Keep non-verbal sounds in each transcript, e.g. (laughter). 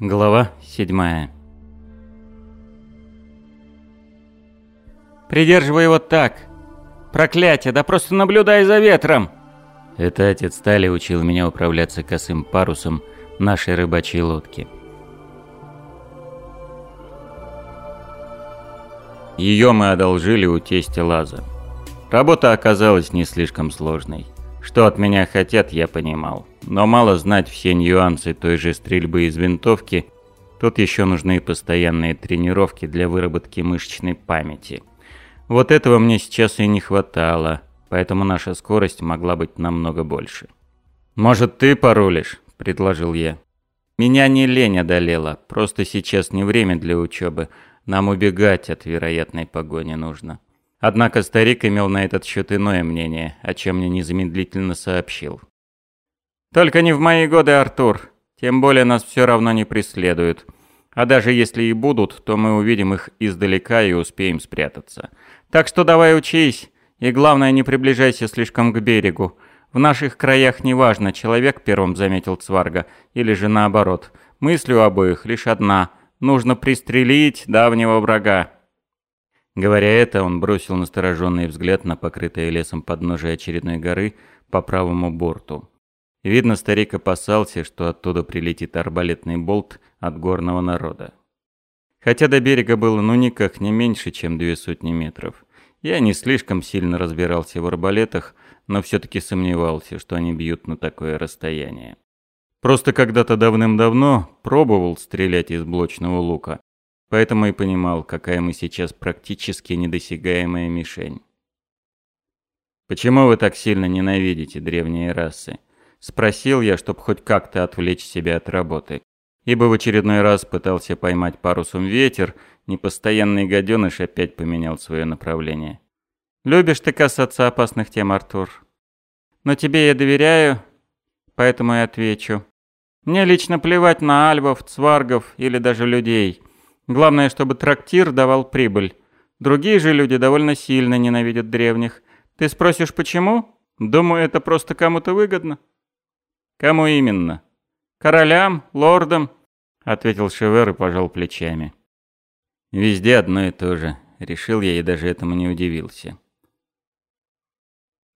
Глава седьмая. «Придерживай его так! Проклятие, да просто наблюдай за ветром!» Это отец Стали учил меня управляться косым парусом нашей рыбачьей лодки. Ее мы одолжили у тестя Лаза. Работа оказалась не слишком сложной. Что от меня хотят, я понимал. Но мало знать все нюансы той же стрельбы из винтовки, тут еще нужны постоянные тренировки для выработки мышечной памяти. Вот этого мне сейчас и не хватало, поэтому наша скорость могла быть намного больше. «Может, ты порулишь?» – предложил я. Меня не лень одолела, просто сейчас не время для учебы, нам убегать от вероятной погони нужно. Однако старик имел на этот счет иное мнение, о чем мне незамедлительно сообщил. «Только не в мои годы, Артур. Тем более нас все равно не преследуют. А даже если и будут, то мы увидим их издалека и успеем спрятаться. Так что давай учись, и главное не приближайся слишком к берегу. В наших краях неважно, человек первым заметил Цварга, или же наоборот. Мысль у обоих лишь одна – нужно пристрелить давнего врага. Говоря это, он бросил настороженный взгляд на покрытое лесом подножие очередной горы по правому борту. Видно, старик опасался, что оттуда прилетит арбалетный болт от горного народа. Хотя до берега было ну никак не меньше, чем две сотни метров. Я не слишком сильно разбирался в арбалетах, но все-таки сомневался, что они бьют на такое расстояние. Просто когда-то давным-давно пробовал стрелять из блочного лука, Поэтому и понимал, какая мы сейчас практически недосягаемая мишень. «Почему вы так сильно ненавидите древние расы?» Спросил я, чтобы хоть как-то отвлечь себя от работы. Ибо в очередной раз пытался поймать парусом ветер, непостоянный гаденыш опять поменял свое направление. «Любишь ты касаться опасных тем, Артур. Но тебе я доверяю, поэтому и отвечу. Мне лично плевать на альвов, цваргов или даже людей. Главное, чтобы трактир давал прибыль. Другие же люди довольно сильно ненавидят древних. Ты спросишь, почему? Думаю, это просто кому-то выгодно. Кому именно? Королям, лордам, ответил Шевер и пожал плечами. Везде одно и то же. Решил я и даже этому не удивился.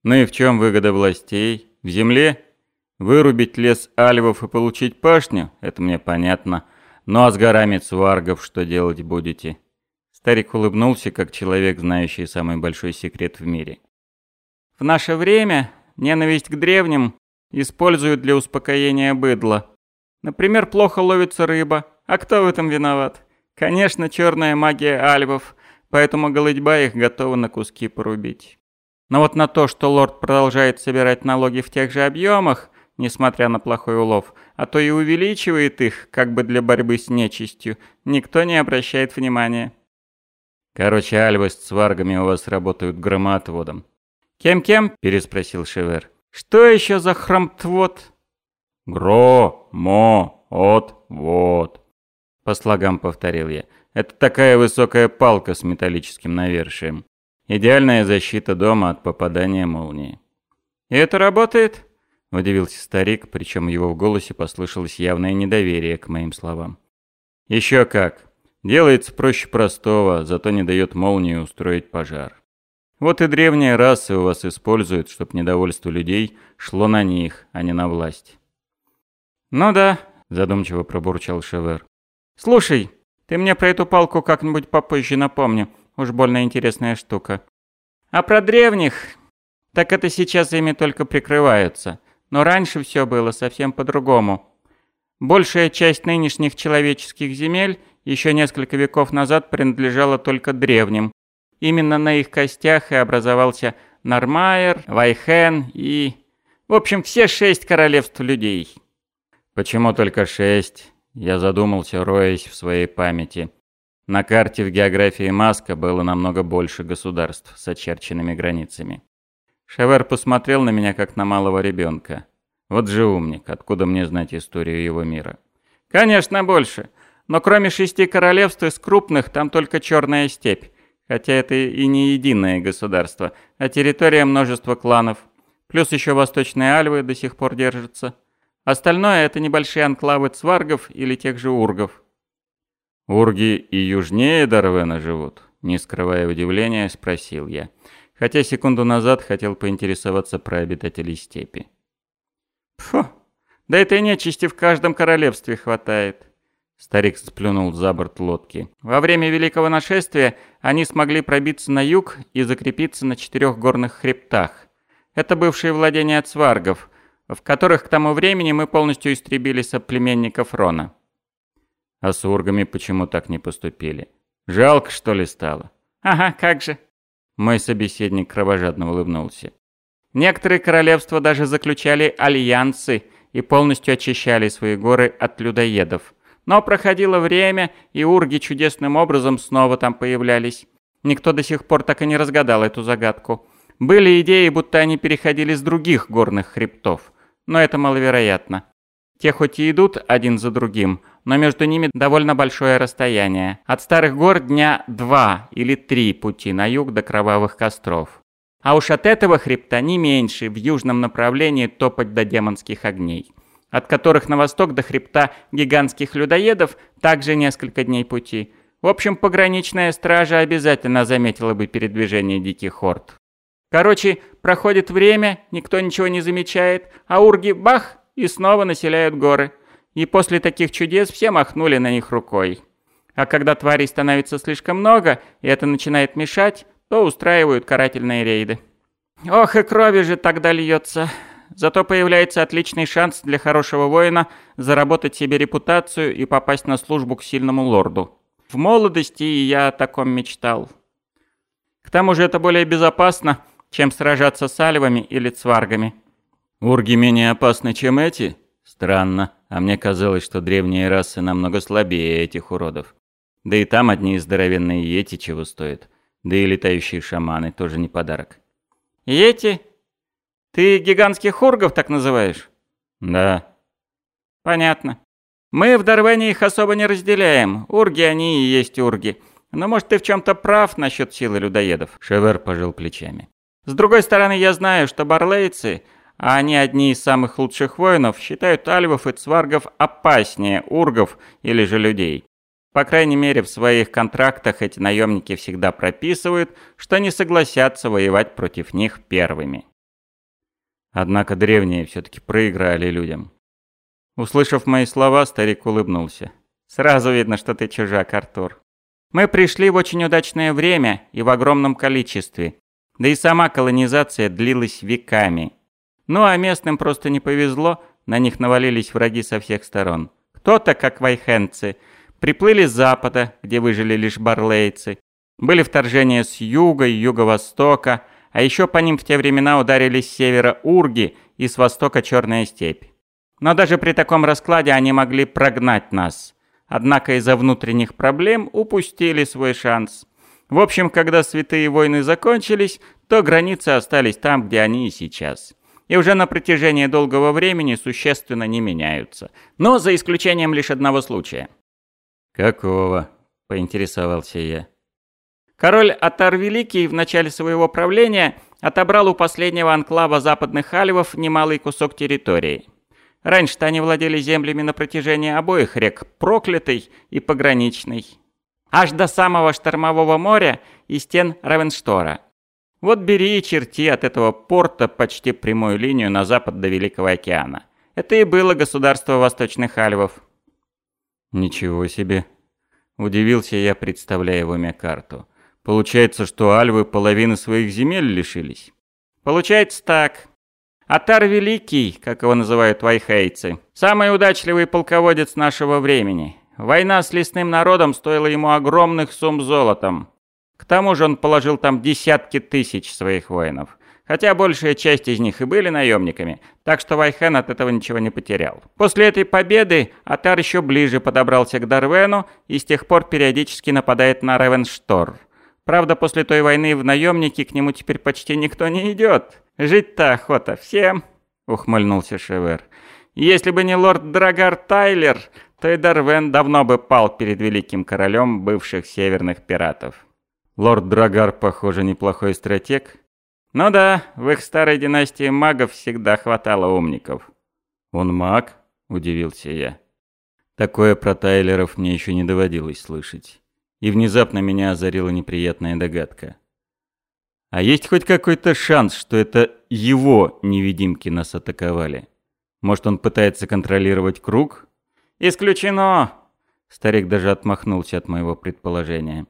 Ну и в чем выгода властей? В земле? Вырубить лес альвов и получить пашню? Это мне понятно. Ну а с горами цваргов что делать будете?» Старик улыбнулся, как человек, знающий самый большой секрет в мире. «В наше время ненависть к древним используют для успокоения быдла. Например, плохо ловится рыба. А кто в этом виноват? Конечно, черная магия альвов, поэтому голытьба их готова на куски порубить. Но вот на то, что лорд продолжает собирать налоги в тех же объемах, несмотря на плохой улов, а то и увеличивает их, как бы для борьбы с нечистью, никто не обращает внимания. Короче, альвы с цваргами у вас работают громоотводом. «Кем-кем?» – переспросил Шевер. «Что еще за хромтвод?» «Гро-мо-от-вод», – по слогам повторил я. «Это такая высокая палка с металлическим навершием. Идеальная защита дома от попадания молнии». «И это работает?» Удивился старик, причем в его голосе послышалось явное недоверие к моим словам. Еще как. Делается проще простого, зато не дает молнии устроить пожар. Вот и древние расы у вас используют, чтобы недовольство людей шло на них, а не на власть. «Ну да», – задумчиво пробурчал Шевер. «Слушай, ты мне про эту палку как-нибудь попозже напомни, уж больно интересная штука. А про древних, так это сейчас ими только прикрываются. Но раньше все было совсем по-другому. Большая часть нынешних человеческих земель еще несколько веков назад принадлежала только древним. Именно на их костях и образовался Нормайер, Вайхен и... В общем, все шесть королевств людей. Почему только шесть? Я задумался, роясь в своей памяти. На карте в географии Маска было намного больше государств с очерченными границами. Шевер посмотрел на меня, как на малого ребенка. Вот же умник, откуда мне знать историю его мира? Конечно, больше. Но кроме шести королевств из крупных, там только Черная степь. Хотя это и не единое государство, а территория множества кланов. Плюс еще Восточные Альвы до сих пор держатся. Остальное это небольшие анклавы цваргов или тех же ургов. Урги и южнее Дарвена живут, не скрывая удивления, спросил я. Хотя секунду назад хотел поинтересоваться про обитателей степи. Фу, да этой нечисти в каждом королевстве хватает. Старик сплюнул за борт лодки. Во время Великого нашествия они смогли пробиться на юг и закрепиться на четырех горных хребтах. Это бывшие владения цваргов, в которых к тому времени мы полностью истребили соплеменников Рона. А с ургами почему так не поступили? Жалко, что ли, стало? Ага, как же. Мой собеседник кровожадно улыбнулся. Некоторые королевства даже заключали альянсы и полностью очищали свои горы от людоедов. Но проходило время, и урги чудесным образом снова там появлялись. Никто до сих пор так и не разгадал эту загадку. Были идеи, будто они переходили с других горных хребтов, но это маловероятно. Те хоть и идут один за другим, но между ними довольно большое расстояние. От старых гор дня два или три пути на юг до кровавых костров. А уж от этого хребта не меньше в южном направлении топать до демонских огней от которых на восток до хребта гигантских людоедов также несколько дней пути. В общем, пограничная стража обязательно заметила бы передвижение диких хорд. Короче, проходит время, никто ничего не замечает, а урги бах и снова населяют горы. И после таких чудес все махнули на них рукой. А когда тварей становится слишком много, и это начинает мешать, то устраивают карательные рейды. Ох, и крови же тогда льется. Зато появляется отличный шанс для хорошего воина заработать себе репутацию и попасть на службу к сильному лорду. В молодости я о таком мечтал. К тому же это более безопасно, чем сражаться с альвами или цваргами. Урги менее опасны, чем эти? Странно, а мне казалось, что древние расы намного слабее этих уродов. Да и там одни здоровенные йети чего стоят. Да и летающие шаманы тоже не подарок. Йети? Ты гигантских ургов так называешь? Да. Понятно. Мы в Дарвене их особо не разделяем. Урги они и есть урги. Но может ты в чем-то прав насчет силы людоедов. Шевер пожал плечами. С другой стороны, я знаю, что барлейцы, а они одни из самых лучших воинов, считают альвов и цваргов опаснее ургов или же людей. По крайней мере, в своих контрактах эти наемники всегда прописывают, что не согласятся воевать против них первыми. Однако древние все-таки проиграли людям. Услышав мои слова, старик улыбнулся. «Сразу видно, что ты чужак, Артур. Мы пришли в очень удачное время и в огромном количестве. Да и сама колонизация длилась веками. Ну а местным просто не повезло, на них навалились враги со всех сторон. Кто-то, как вайхенцы, приплыли с запада, где выжили лишь барлейцы. Были вторжения с юга и юго-востока, а еще по ним в те времена ударили с севера урги и с востока черная степь. Но даже при таком раскладе они могли прогнать нас. Однако из-за внутренних проблем упустили свой шанс. В общем, когда святые войны закончились, то границы остались там, где они и сейчас. И уже на протяжении долгого времени существенно не меняются. Но за исключением лишь одного случая. «Какого?» – поинтересовался я. Король Атар Великий в начале своего правления отобрал у последнего анклава западных альвов немалый кусок территории. Раньше-то они владели землями на протяжении обоих рек, проклятой и пограничной. Аж до самого Штормового моря и стен Равенштора. Вот бери и черти от этого порта почти прямую линию на запад до Великого океана. Это и было государство восточных альвов. Ничего себе. Удивился я, представляя в уме карту. Получается, что альвы половины своих земель лишились? Получается так. Атар Великий, как его называют вайхейцы, самый удачливый полководец нашего времени. Война с лесным народом стоила ему огромных сумм золотом. К тому же он положил там десятки тысяч своих воинов. Хотя большая часть из них и были наемниками, так что Вайхен от этого ничего не потерял. После этой победы Атар еще ближе подобрался к Дарвену и с тех пор периодически нападает на Ревенштор – Правда, после той войны в наемники к нему теперь почти никто не идет. Жить-то охота всем, ухмыльнулся Шевер. Если бы не лорд Драгар Тайлер, то и Дарвен давно бы пал перед великим королем бывших северных пиратов. Лорд Драгар, похоже, неплохой стратег. Ну да, в их старой династии магов всегда хватало умников. «Он маг?» – удивился я. Такое про Тайлеров мне еще не доводилось слышать. И внезапно меня озарила неприятная догадка. А есть хоть какой-то шанс, что это его невидимки нас атаковали? Может, он пытается контролировать круг? Исключено! Старик даже отмахнулся от моего предположения.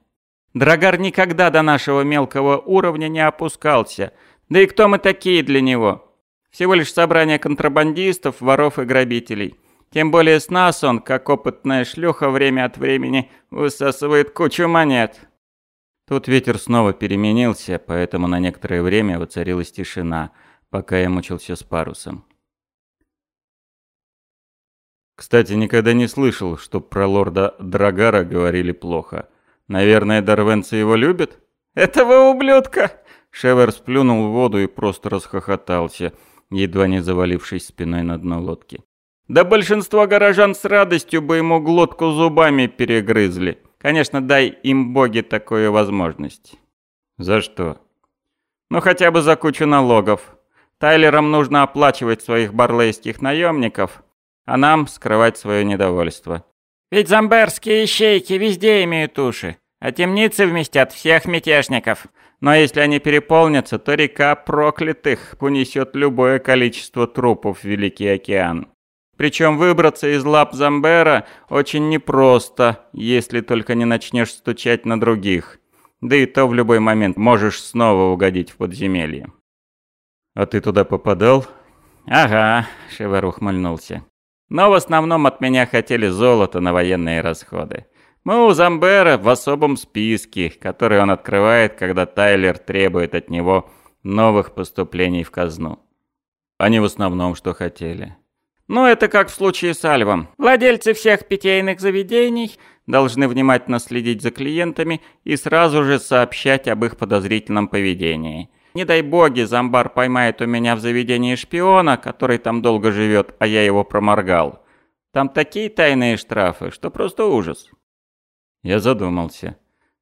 Драгар никогда до нашего мелкого уровня не опускался. Да и кто мы такие для него? Всего лишь собрание контрабандистов, воров и грабителей. Тем более с нас он, как опытная шлюха, время от времени высасывает кучу монет. Тут ветер снова переменился, поэтому на некоторое время воцарилась тишина, пока я мучился с парусом. Кстати, никогда не слышал, что про лорда Драгара говорили плохо. Наверное, дарвенцы его любят? Этого ублюдка! Шевер сплюнул в воду и просто расхохотался – едва не завалившись спиной на дно лодки. «Да большинство горожан с радостью бы ему глотку зубами перегрызли. Конечно, дай им боги такую возможность». «За что?» «Ну хотя бы за кучу налогов. Тайлерам нужно оплачивать своих барлейских наемников, а нам скрывать свое недовольство. Ведь замберские ищейки везде имеют уши, а темницы вместят всех мятежников. Но если они переполнятся, то река проклятых понесет любое количество трупов в Великий океан. Причем выбраться из лап Замбера очень непросто, если только не начнешь стучать на других. Да и то в любой момент можешь снова угодить в подземелье. «А ты туда попадал?» «Ага», — Шевер ухмыльнулся. «Но в основном от меня хотели золото на военные расходы. Мы у Замбера в особом списке, который он открывает, когда Тайлер требует от него новых поступлений в казну. Они в основном что хотели. Ну, это как в случае с Альвом. Владельцы всех питейных заведений должны внимательно следить за клиентами и сразу же сообщать об их подозрительном поведении. Не дай боги, зомбар поймает у меня в заведении шпиона, который там долго живет, а я его проморгал. Там такие тайные штрафы, что просто ужас. Я задумался.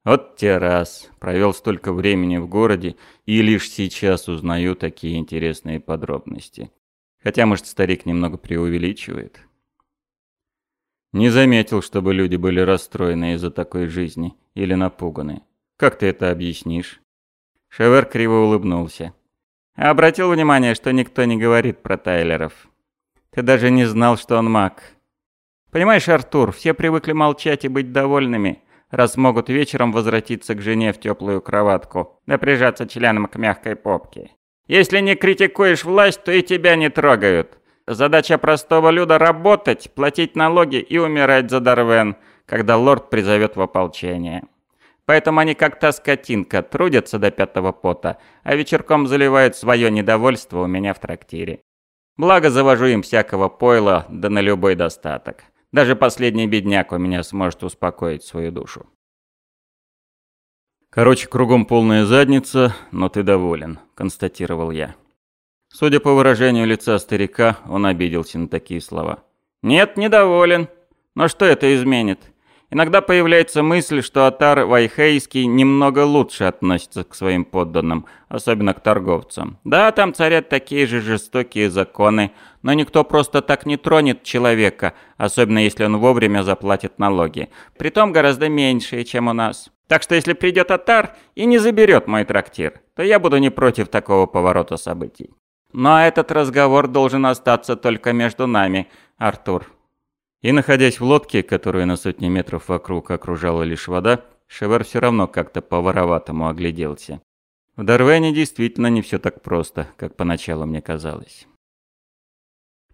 Вот те раз. Провел столько времени в городе и лишь сейчас узнаю такие интересные подробности. Хотя, может, старик немного преувеличивает. Не заметил, чтобы люди были расстроены из-за такой жизни или напуганы. Как ты это объяснишь? Шевер криво улыбнулся. Обратил внимание, что никто не говорит про Тайлеров. Ты даже не знал, что он маг. Понимаешь, Артур, все привыкли молчать и быть довольными, раз могут вечером возвратиться к жене в теплую кроватку, да прижаться членом к мягкой попке. Если не критикуешь власть, то и тебя не трогают. Задача простого люда – работать, платить налоги и умирать за Дарвен, когда лорд призовет в ополчение. Поэтому они как та скотинка, трудятся до пятого пота, а вечерком заливают свое недовольство у меня в трактире. Благо завожу им всякого пойла, да на любой достаток. Даже последний бедняк у меня сможет успокоить свою душу. Короче, кругом полная задница, но ты доволен, констатировал я. Судя по выражению лица старика, он обиделся на такие слова. Нет, недоволен. Но что это изменит? Иногда появляется мысль, что Атар Вайхейский немного лучше относится к своим подданным, особенно к торговцам. Да, там царят такие же жестокие законы, но никто просто так не тронет человека, особенно если он вовремя заплатит налоги. Притом гораздо меньшие, чем у нас. Так что если придет Атар и не заберет мой трактир, то я буду не против такого поворота событий. Но этот разговор должен остаться только между нами, Артур. И находясь в лодке, которую на сотни метров вокруг окружала лишь вода, Шевер все равно как-то по-вороватому огляделся. В Дарвене действительно не все так просто, как поначалу мне казалось.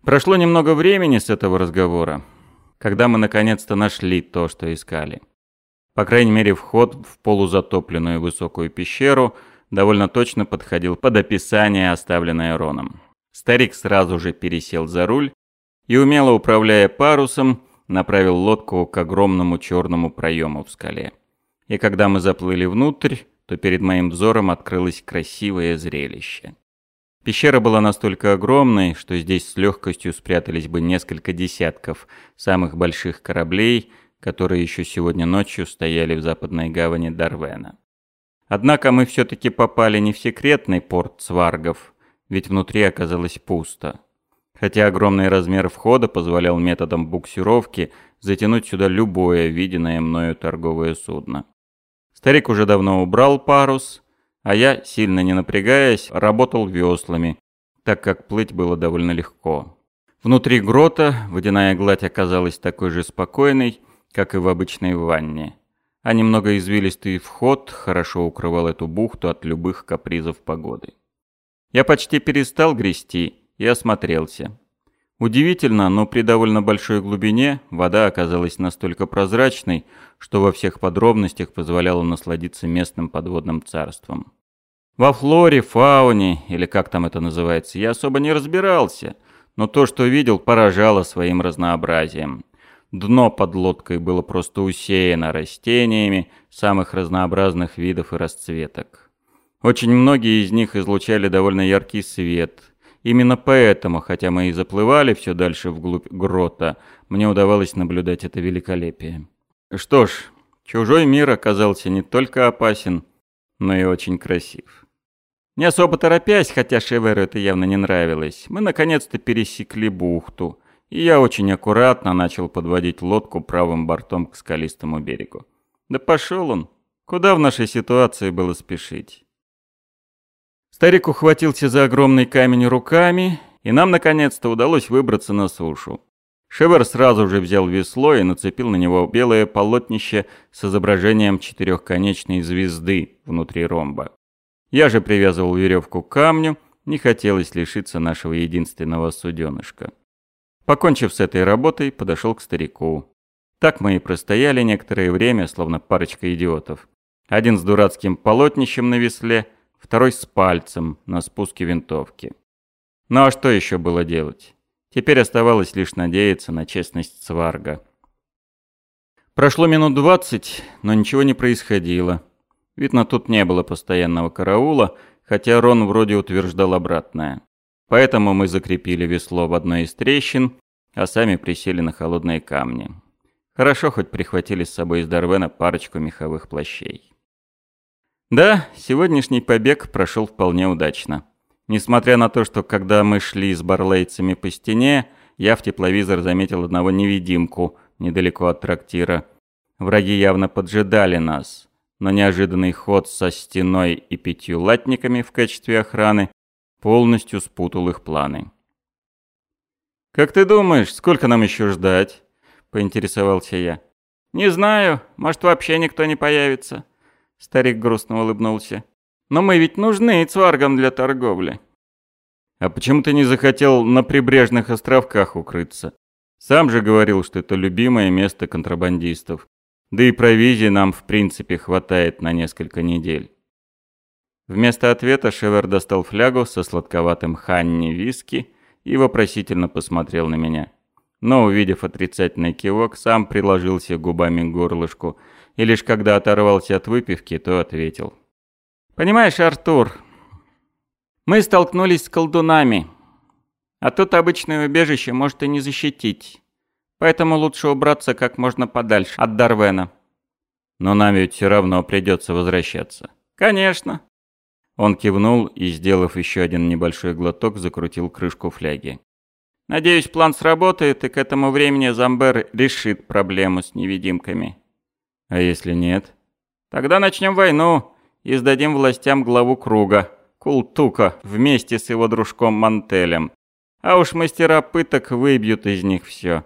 Прошло немного времени с этого разговора, когда мы наконец-то нашли то, что искали. По крайней мере, вход в полузатопленную высокую пещеру довольно точно подходил под описание, оставленное Роном. Старик сразу же пересел за руль и, умело управляя парусом, направил лодку к огромному черному проему в скале. И когда мы заплыли внутрь, то перед моим взором открылось красивое зрелище. Пещера была настолько огромной, что здесь с легкостью спрятались бы несколько десятков самых больших кораблей, которые еще сегодня ночью стояли в западной гавани Дарвена. Однако мы все-таки попали не в секретный порт сваргов, ведь внутри оказалось пусто. Хотя огромный размер входа позволял методом буксировки затянуть сюда любое виденное мною торговое судно. Старик уже давно убрал парус, а я, сильно не напрягаясь, работал веслами, так как плыть было довольно легко. Внутри грота водяная гладь оказалась такой же спокойной, как и в обычной ванне. А немного извилистый вход хорошо укрывал эту бухту от любых капризов погоды. Я почти перестал грести и осмотрелся. Удивительно, но при довольно большой глубине вода оказалась настолько прозрачной, что во всех подробностях позволяла насладиться местным подводным царством. Во флоре, фауне, или как там это называется, я особо не разбирался, но то, что видел, поражало своим разнообразием. Дно под лодкой было просто усеяно растениями самых разнообразных видов и расцветок. Очень многие из них излучали довольно яркий свет – Именно поэтому, хотя мы и заплывали все дальше вглубь грота, мне удавалось наблюдать это великолепие. Что ж, чужой мир оказался не только опасен, но и очень красив. Не особо торопясь, хотя Шеверу это явно не нравилось, мы наконец-то пересекли бухту, и я очень аккуратно начал подводить лодку правым бортом к скалистому берегу. Да пошел он. Куда в нашей ситуации было спешить? Старик ухватился за огромный камень руками, и нам наконец-то удалось выбраться на сушу. Шевер сразу же взял весло и нацепил на него белое полотнище с изображением четырехконечной звезды внутри ромба. Я же привязывал веревку к камню, не хотелось лишиться нашего единственного суденышка. Покончив с этой работой, подошел к старику. Так мы и простояли некоторое время, словно парочка идиотов. Один с дурацким полотнищем на весле – второй с пальцем на спуске винтовки. Ну а что еще было делать? Теперь оставалось лишь надеяться на честность Сварга. Прошло минут двадцать, но ничего не происходило. Видно, тут не было постоянного караула, хотя Рон вроде утверждал обратное. Поэтому мы закрепили весло в одной из трещин, а сами присели на холодные камни. Хорошо хоть прихватили с собой из Дарвена парочку меховых плащей. Да, сегодняшний побег прошел вполне удачно. Несмотря на то, что когда мы шли с барлейцами по стене, я в тепловизор заметил одного невидимку недалеко от трактира. Враги явно поджидали нас, но неожиданный ход со стеной и пятью латниками в качестве охраны полностью спутал их планы. «Как ты думаешь, сколько нам еще ждать?» – поинтересовался я. «Не знаю, может вообще никто не появится», Старик грустно улыбнулся. «Но мы ведь нужны цваргам для торговли». «А почему ты не захотел на прибрежных островках укрыться? Сам же говорил, что это любимое место контрабандистов. Да и провизии нам, в принципе, хватает на несколько недель». Вместо ответа Шевер достал флягу со сладковатым ханни виски и вопросительно посмотрел на меня. Но, увидев отрицательный кивок, сам приложился губами к горлышку – и лишь когда оторвался от выпивки, то ответил. «Понимаешь, Артур, мы столкнулись с колдунами, а тут обычное убежище может и не защитить, поэтому лучше убраться как можно подальше от Дарвена». «Но нам ведь все равно придется возвращаться». «Конечно». Он кивнул и, сделав еще один небольшой глоток, закрутил крышку фляги. «Надеюсь, план сработает, и к этому времени Замбер решит проблему с невидимками». А если нет? Тогда начнем войну и сдадим властям главу круга, Култука, вместе с его дружком Мантелем. А уж мастера пыток выбьют из них все.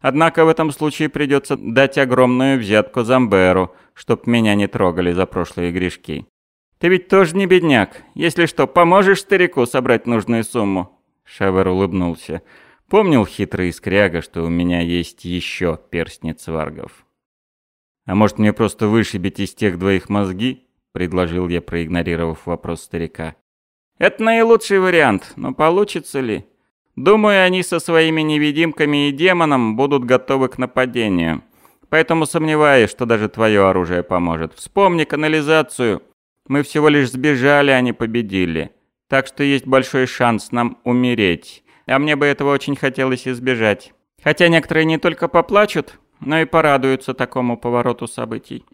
Однако в этом случае придется дать огромную взятку Замберу, чтоб меня не трогали за прошлые грешки. Ты ведь тоже не бедняк. Если что, поможешь старику собрать нужную сумму?» Шавер улыбнулся. Помнил хитрый скряга, что у меня есть еще перстни цваргов. «А может, мне просто вышибить из тех двоих мозги?» – предложил я, проигнорировав вопрос старика. «Это наилучший вариант, но получится ли? Думаю, они со своими невидимками и демоном будут готовы к нападению. Поэтому сомневаюсь, что даже твое оружие поможет. Вспомни канализацию. Мы всего лишь сбежали, а не победили. Так что есть большой шанс нам умереть. А мне бы этого очень хотелось избежать. Хотя некоторые не только поплачут, но и порадуются такому повороту событий.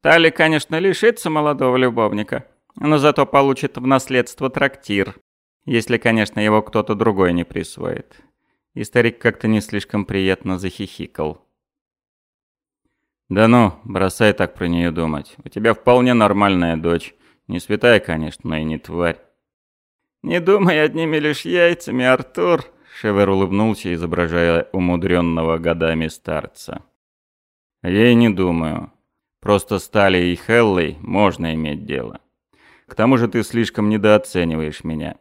Тали, конечно, лишится молодого любовника, но зато получит в наследство трактир. Если, конечно, его кто-то другой не присвоит. И старик как-то не слишком приятно захихикал. «Да ну, бросай так про нее думать. У тебя вполне нормальная дочь. Не святая, конечно, но и не тварь». «Не думай одними лишь яйцами, Артур», — Шевер улыбнулся, изображая умудренного годами старца. «Я и не думаю. Просто с Талией и Хеллой можно иметь дело. К тому же ты слишком недооцениваешь меня.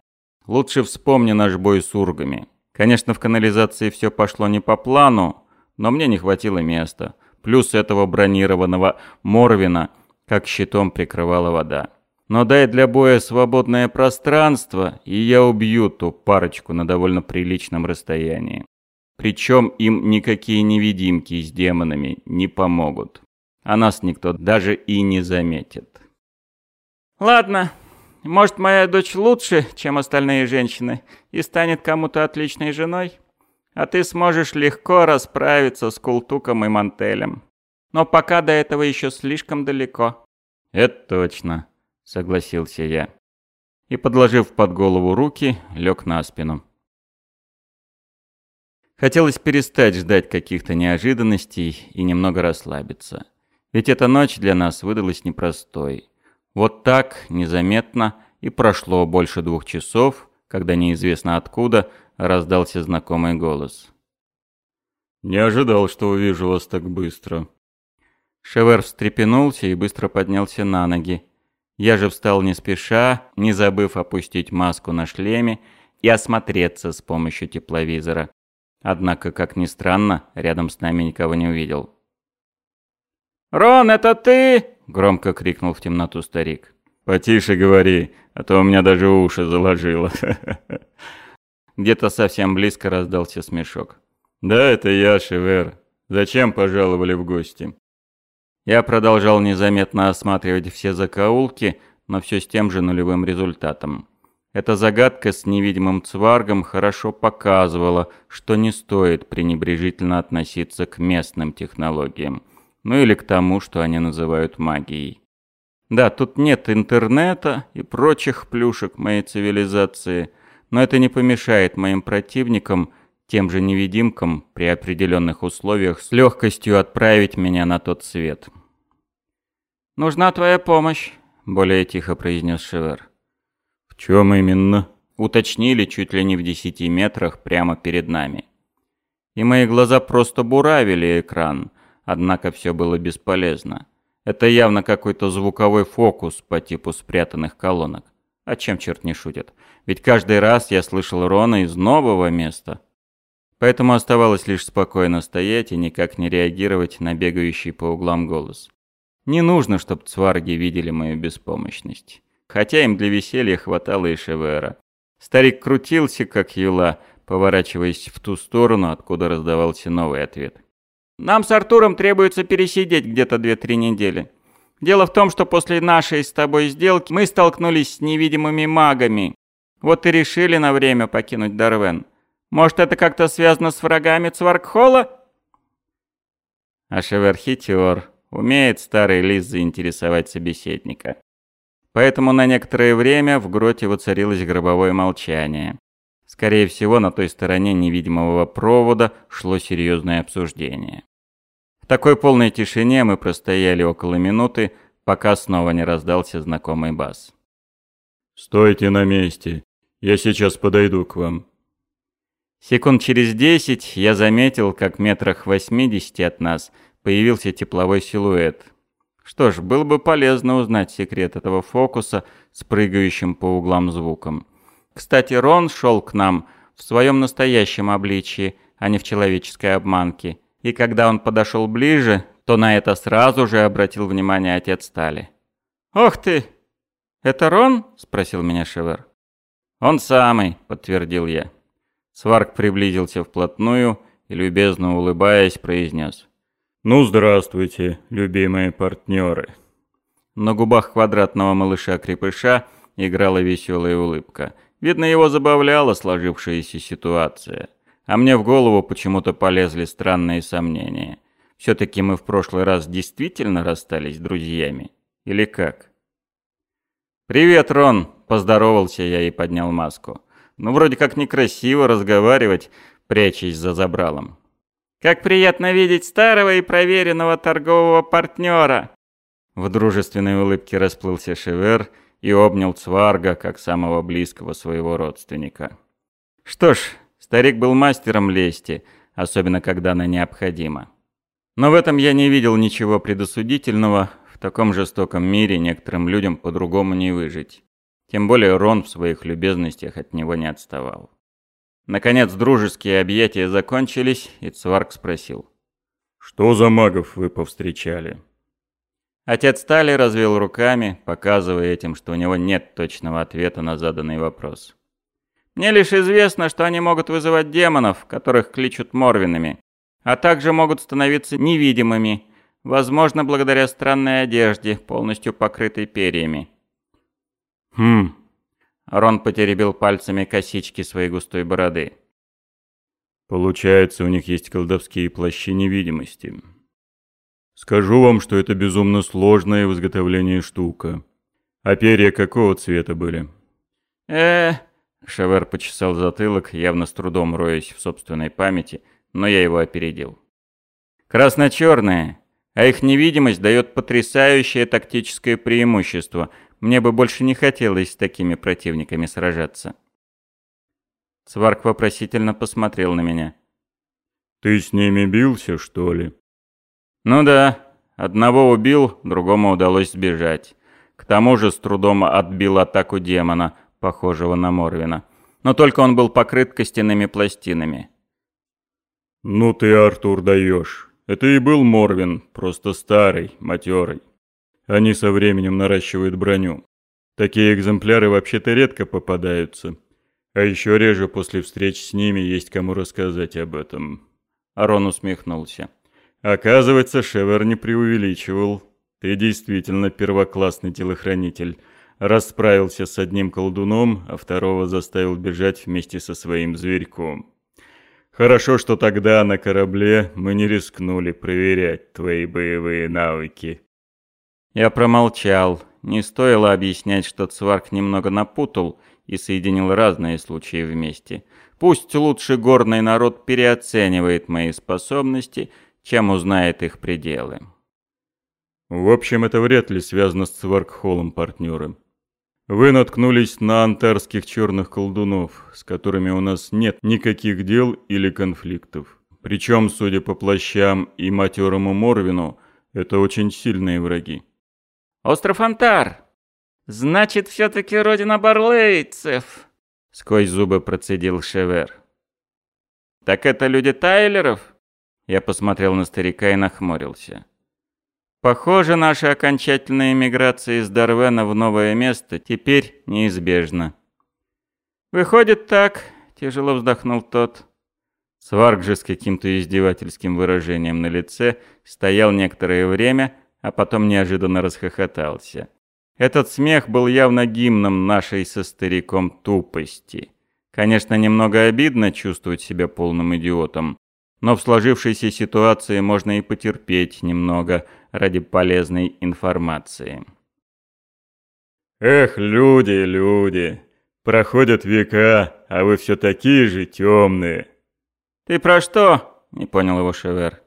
Лучше вспомни наш бой с ургами. Конечно, в канализации все пошло не по плану, но мне не хватило места. Плюс этого бронированного Морвина, как щитом прикрывала вода. Но дай для боя свободное пространство, и я убью ту парочку на довольно приличном расстоянии. Причем им никакие невидимки с демонами не помогут. А нас никто даже и не заметит. Ладно, может моя дочь лучше, чем остальные женщины, и станет кому-то отличной женой? А ты сможешь легко расправиться с Култуком и Мантелем. Но пока до этого еще слишком далеко. Это точно согласился я. И, подложив под голову руки, лег на спину. Хотелось перестать ждать каких-то неожиданностей и немного расслабиться. Ведь эта ночь для нас выдалась непростой. Вот так, незаметно, и прошло больше двух часов, когда неизвестно откуда раздался знакомый голос. «Не ожидал, что увижу вас так быстро». Шевер встрепенулся и быстро поднялся на ноги, я же встал не спеша, не забыв опустить маску на шлеме и осмотреться с помощью тепловизора. Однако, как ни странно, рядом с нами никого не увидел. «Рон, это ты?» – громко крикнул в темноту старик. «Потише говори, а то у меня даже уши заложило». (laughs) Где-то совсем близко раздался смешок. «Да, это я, Шевер. Зачем пожаловали в гости?» Я продолжал незаметно осматривать все закоулки, но все с тем же нулевым результатом. Эта загадка с невидимым цваргом хорошо показывала, что не стоит пренебрежительно относиться к местным технологиям, ну или к тому, что они называют магией. Да, тут нет интернета и прочих плюшек моей цивилизации, но это не помешает моим противникам, тем же невидимкам, при определенных условиях с легкостью отправить меня на тот свет. «Нужна твоя помощь», — более тихо произнес Шевер. «В чем именно?» — уточнили чуть ли не в десяти метрах прямо перед нами. И мои глаза просто буравили экран, однако все было бесполезно. Это явно какой-то звуковой фокус по типу спрятанных колонок. А чем черт не шутит? Ведь каждый раз я слышал Рона из нового места. Поэтому оставалось лишь спокойно стоять и никак не реагировать на бегающий по углам голос. Не нужно, чтобы цварги видели мою беспомощность. Хотя им для веселья хватало и Шевера. Старик крутился, как юла, поворачиваясь в ту сторону, откуда раздавался новый ответ. «Нам с Артуром требуется пересидеть где-то две-три недели. Дело в том, что после нашей с тобой сделки мы столкнулись с невидимыми магами. Вот и решили на время покинуть Дарвен. Может, это как-то связано с врагами Цваркхола?» А Умеет старый лис заинтересовать собеседника. Поэтому на некоторое время в гроте воцарилось гробовое молчание. Скорее всего, на той стороне невидимого провода шло серьезное обсуждение. В такой полной тишине мы простояли около минуты, пока снова не раздался знакомый бас. «Стойте на месте, я сейчас подойду к вам». Секунд через десять я заметил, как метрах восьмидесяти от нас появился тепловой силуэт. Что ж, было бы полезно узнать секрет этого фокуса с прыгающим по углам звуком. Кстати, Рон шел к нам в своем настоящем обличии, а не в человеческой обманке. И когда он подошел ближе, то на это сразу же обратил внимание отец Стали. «Ох ты! Это Рон?» – спросил меня Шевер. «Он самый», – подтвердил я. Сварк приблизился вплотную и, любезно улыбаясь, произнес. «Ну, здравствуйте, любимые партнеры!» На губах квадратного малыша-крепыша играла веселая улыбка. Видно, его забавляла сложившаяся ситуация. А мне в голову почему-то полезли странные сомнения. Все-таки мы в прошлый раз действительно расстались друзьями? Или как? «Привет, Рон!» – поздоровался я и поднял маску. Ну, вроде как некрасиво разговаривать, прячась за забралом. «Как приятно видеть старого и проверенного торгового партнера!» В дружественной улыбке расплылся Шевер и обнял Цварга как самого близкого своего родственника. Что ж, старик был мастером лести, особенно когда она необходима. Но в этом я не видел ничего предосудительного, в таком жестоком мире некоторым людям по-другому не выжить. Тем более Рон в своих любезностях от него не отставал. Наконец дружеские объятия закончились, и Цварк спросил. «Что за магов вы повстречали?» Отец Тали развел руками, показывая этим, что у него нет точного ответа на заданный вопрос. «Мне лишь известно, что они могут вызывать демонов, которых кличут Морвинами, а также могут становиться невидимыми, возможно, благодаря странной одежде, полностью покрытой перьями. «Хм...» Рон потеребил пальцами косички своей густой бороды. «Получается, у них есть колдовские плащи невидимости. Скажу вам, что это безумно сложная в изготовлении штука. А перья какого цвета были?» э Шевер почесал затылок, явно с трудом роясь в собственной памяти, но я его опередил. «Красно-черные, а их невидимость дает потрясающее тактическое преимущество – мне бы больше не хотелось с такими противниками сражаться. Сварк вопросительно посмотрел на меня. «Ты с ними бился, что ли?» «Ну да. Одного убил, другому удалось сбежать. К тому же с трудом отбил атаку демона, похожего на Морвина. Но только он был покрыт костяными пластинами». «Ну ты, Артур, даешь. Это и был Морвин, просто старый, матерый. Они со временем наращивают броню. Такие экземпляры вообще-то редко попадаются. А еще реже после встреч с ними есть кому рассказать об этом. Арон усмехнулся. Оказывается, Шевер не преувеличивал. Ты действительно первоклассный телохранитель. Расправился с одним колдуном, а второго заставил бежать вместе со своим зверьком. Хорошо, что тогда на корабле мы не рискнули проверять твои боевые навыки. Я промолчал. Не стоило объяснять, что Цварк немного напутал и соединил разные случаи вместе. Пусть лучше горный народ переоценивает мои способности, чем узнает их пределы. В общем, это вряд ли связано с Цваркхолом, партнеры. Вы наткнулись на антарских черных колдунов, с которыми у нас нет никаких дел или конфликтов. Причем, судя по плащам и матерому Морвину, это очень сильные враги. «Остров Антар! Значит, все-таки родина барлейцев!» Сквозь зубы процедил Шевер. «Так это люди Тайлеров?» Я посмотрел на старика и нахмурился. «Похоже, наша окончательная эмиграция из Дарвена в новое место теперь неизбежна». «Выходит так», — тяжело вздохнул тот. Сварк же с каким-то издевательским выражением на лице стоял некоторое время, а потом неожиданно расхохотался. Этот смех был явно гимном нашей со стариком тупости. Конечно, немного обидно чувствовать себя полным идиотом, но в сложившейся ситуации можно и потерпеть немного ради полезной информации. «Эх, люди, люди! Проходят века, а вы все такие же темные!» «Ты про что?» — не понял его Шевер.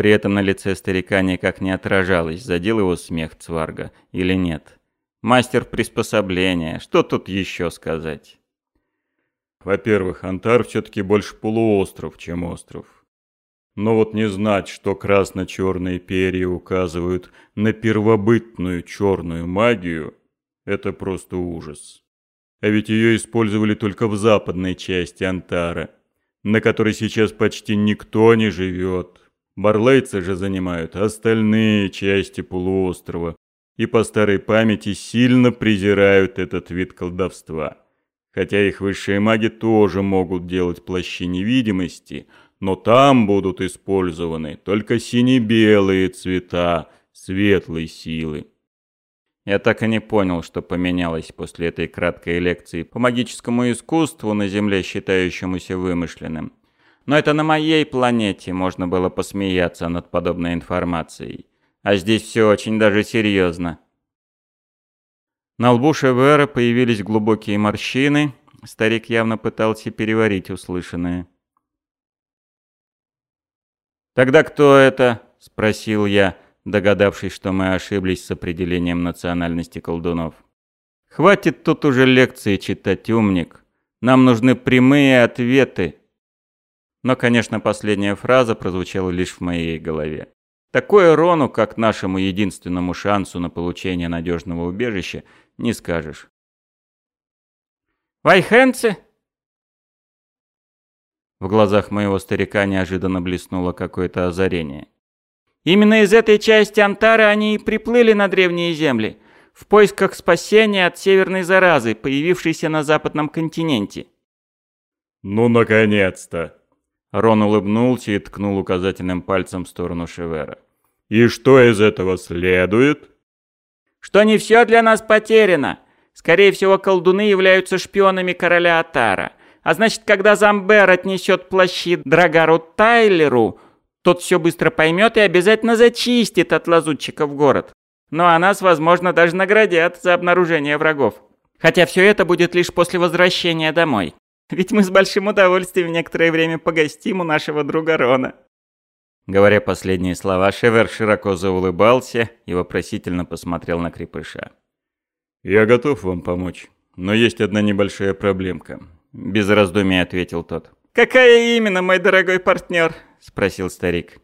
При этом на лице старика никак не отражалось, задел его смех Цварга или нет. Мастер приспособления, что тут еще сказать? Во-первых, Антар все-таки больше полуостров, чем остров. Но вот не знать, что красно-черные перья указывают на первобытную черную магию, это просто ужас. А ведь ее использовали только в западной части Антара, на которой сейчас почти никто не живет. Барлейцы же занимают остальные части полуострова и по старой памяти сильно презирают этот вид колдовства. Хотя их высшие маги тоже могут делать плащи невидимости, но там будут использованы только сине-белые цвета светлой силы. Я так и не понял, что поменялось после этой краткой лекции по магическому искусству на Земле, считающемуся вымышленным. Но это на моей планете можно было посмеяться над подобной информацией. А здесь все очень даже серьезно. На лбу Шевера появились глубокие морщины, Старик явно пытался переварить услышанное. «Тогда кто это?» — спросил я, догадавшись, что мы ошиблись с определением национальности колдунов. «Хватит тут уже лекции читать, умник. Нам нужны прямые ответы». Но, конечно, последняя фраза прозвучала лишь в моей голове. Такое Рону, как нашему единственному шансу на получение надежного убежища, не скажешь. «Вайхенцы?» В глазах моего старика неожиданно блеснуло какое-то озарение. «Именно из этой части Антары они и приплыли на древние земли, в поисках спасения от северной заразы, появившейся на западном континенте». «Ну, наконец-то!» Рон улыбнулся и ткнул указательным пальцем в сторону Шевера. «И что из этого следует?» «Что не все для нас потеряно. Скорее всего, колдуны являются шпионами короля Атара. А значит, когда Замбер отнесет плащи Драгару Тайлеру, тот все быстро поймет и обязательно зачистит от лазутчиков город. Ну а нас, возможно, даже наградят за обнаружение врагов. Хотя все это будет лишь после возвращения домой. Ведь мы с большим удовольствием некоторое время погостим у нашего друга Рона». Говоря последние слова, Шевер широко заулыбался и вопросительно посмотрел на крепыша. «Я готов вам помочь, но есть одна небольшая проблемка», — без раздумий ответил тот. «Какая именно, мой дорогой партнер?» — спросил старик.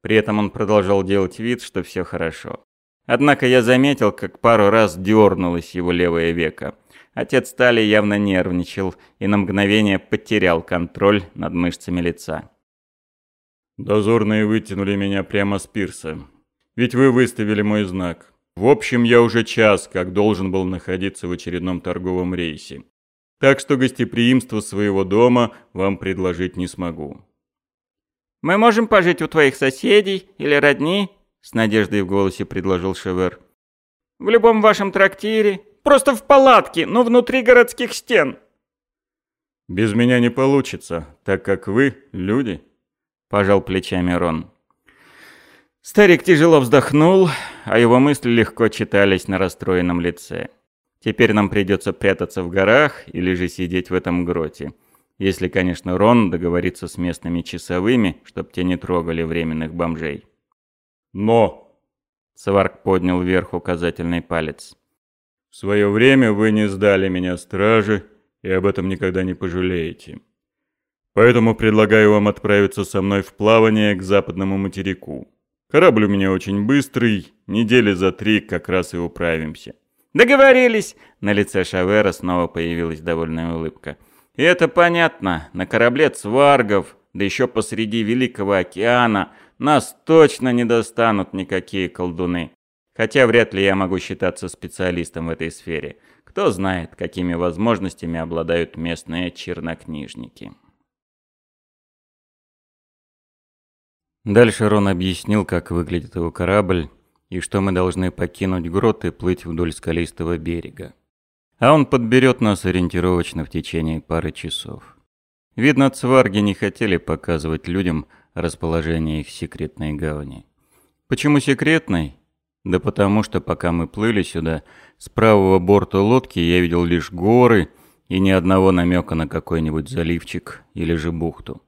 При этом он продолжал делать вид, что все хорошо. Однако я заметил, как пару раз дернулось его левое веко. Отец Тали явно нервничал и на мгновение потерял контроль над мышцами лица. «Дозорные вытянули меня прямо с пирса. Ведь вы выставили мой знак. В общем, я уже час как должен был находиться в очередном торговом рейсе. Так что гостеприимство своего дома вам предложить не смогу». «Мы можем пожить у твоих соседей или родни?» С надеждой в голосе предложил Шевер. «В любом вашем трактире Просто в палатке, но внутри городских стен». «Без меня не получится, так как вы люди», — пожал плечами Рон. Старик тяжело вздохнул, а его мысли легко читались на расстроенном лице. Теперь нам придется прятаться в горах или же сидеть в этом гроте. Если, конечно, Рон договорится с местными часовыми, чтоб те не трогали временных бомжей. «Но!» Сварк поднял вверх указательный палец. В свое время вы не сдали меня страже, и об этом никогда не пожалеете. Поэтому предлагаю вам отправиться со мной в плавание к западному материку. Корабль у меня очень быстрый, недели за три как раз и управимся». «Договорились!» На лице Шавера снова появилась довольная улыбка. «И это понятно. На корабле цваргов, да еще посреди Великого океана, нас точно не достанут никакие колдуны. Хотя вряд ли я могу считаться специалистом в этой сфере. Кто знает, какими возможностями обладают местные чернокнижники. Дальше Рон объяснил, как выглядит его корабль, и что мы должны покинуть грот и плыть вдоль скалистого берега. А он подберет нас ориентировочно в течение пары часов. Видно, цварги не хотели показывать людям расположение их секретной гавани. Почему секретной? Да потому что пока мы плыли сюда, с правого борта лодки я видел лишь горы и ни одного намека на какой-нибудь заливчик или же бухту.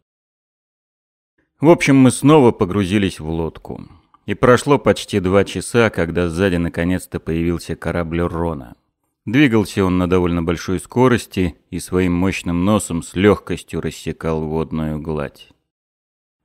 В общем, мы снова погрузились в лодку. И прошло почти два часа, когда сзади наконец-то появился корабль Рона. Двигался он на довольно большой скорости и своим мощным носом с легкостью рассекал водную гладь.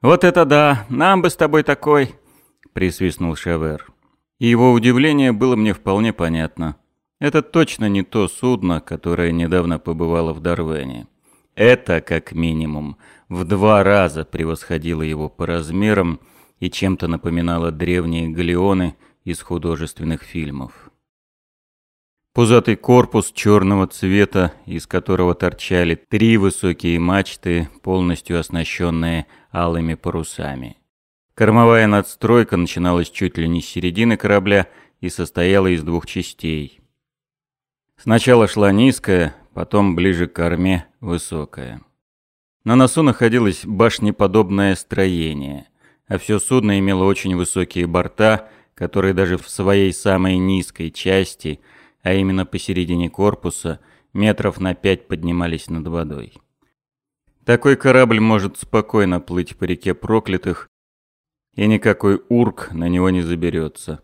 «Вот это да! Нам бы с тобой такой!» — присвистнул Шевер. Его удивление было мне вполне понятно. Это точно не то судно, которое недавно побывало в Дарвене. Это, как минимум, в два раза превосходило его по размерам и чем-то напоминало древние галеоны из художественных фильмов. Пузатый корпус черного цвета, из которого торчали три высокие мачты, полностью оснащенные алыми парусами. Кормовая надстройка начиналась чуть ли не с середины корабля и состояла из двух частей. Сначала шла низкая, потом ближе к корме высокая. На носу находилось башнеподобное строение, а все судно имело очень высокие борта, которые даже в своей самой низкой части, а именно посередине корпуса, метров на пять поднимались над водой. Такой корабль может спокойно плыть по реке проклятых, и никакой урк на него не заберется.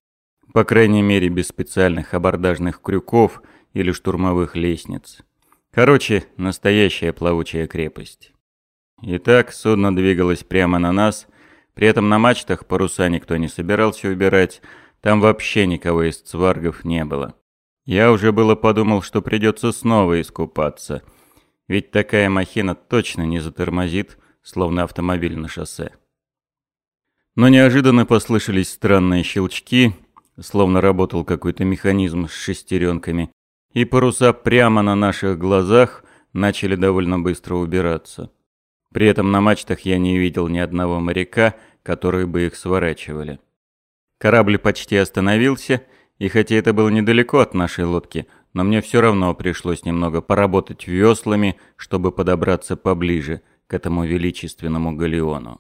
По крайней мере, без специальных абордажных крюков или штурмовых лестниц. Короче, настоящая плавучая крепость. Итак, судно двигалось прямо на нас, при этом на мачтах паруса никто не собирался убирать, там вообще никого из цваргов не было. Я уже было подумал, что придется снова искупаться, ведь такая махина точно не затормозит, словно автомобиль на шоссе. Но неожиданно послышались странные щелчки, словно работал какой-то механизм с шестеренками, и паруса прямо на наших глазах начали довольно быстро убираться. При этом на мачтах я не видел ни одного моряка, которые бы их сворачивали. Корабль почти остановился, и хотя это было недалеко от нашей лодки, но мне все равно пришлось немного поработать веслами, чтобы подобраться поближе к этому величественному галеону.